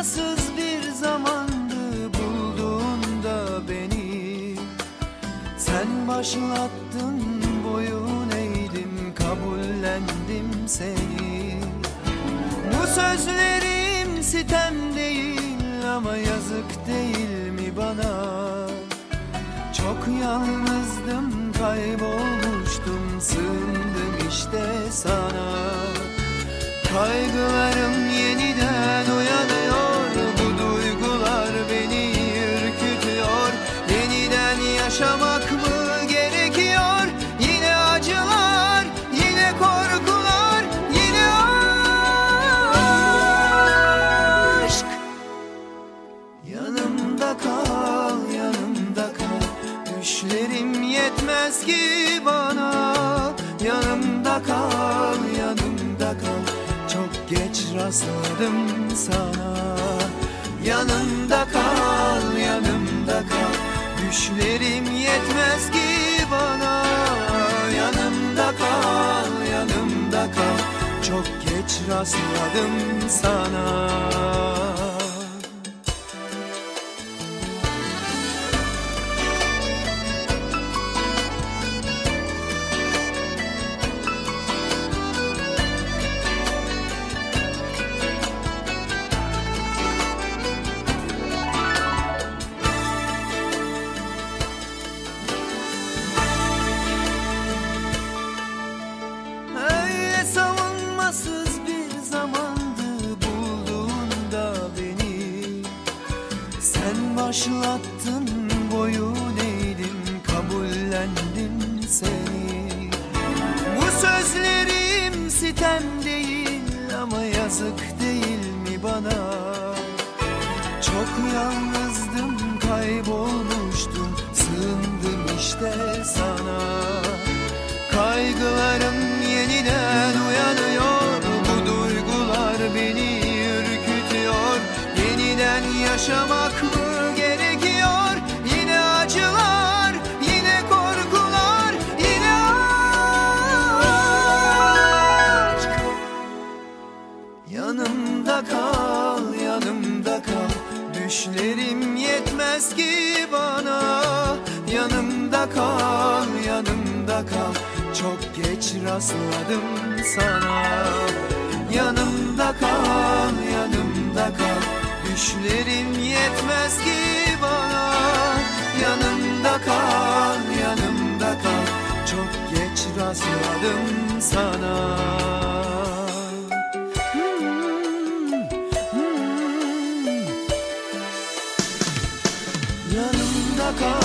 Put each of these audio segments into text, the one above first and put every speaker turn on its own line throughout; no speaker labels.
Rüyasız bir zamandı bulduğunda beni. Sen başlattın boyun eğdim kabullendim seni. Bu sözlerim sitem değil ama yazık değil mi bana? Çok yalnızdım kaybolmuştum sığındım işte sana. Kaygılar Düşlerim yetmez ki bana. Yanımda kal, yanımda kal. Çok geç rastladım sana. Yanımda kal, yanımda kal. Düşlerim yetmez ki bana. Yanımda kal, yanımda kal. Çok geç rastladım sana zamandı bulduğunda beni. Sen başlattın boyun eğdim kabullendim seni. Bu sözlerim sitem değil ama yazık değil mi bana? Çok yalnızdım Yanımda kal, yanımda kal. Çok geç rastladım sana. Yanımda kal, yanımda kal. Düşlerim yetmez ki bana. Yanımda kal, yanımda kal. Çok geç rastladım sana. Yanımda kal,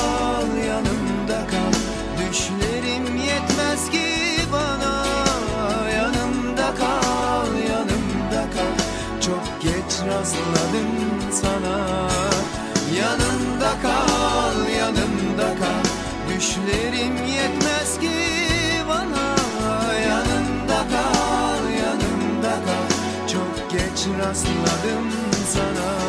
Düşlerim yetmez ki bana. Yanımda kal, yanımda kal. Çok geç rastladım sana. Yanımda kal, yanımda kal. Düşlerim yetmez ki bana. Yanımda kal, yanımda kal. Çok geç rastladım sana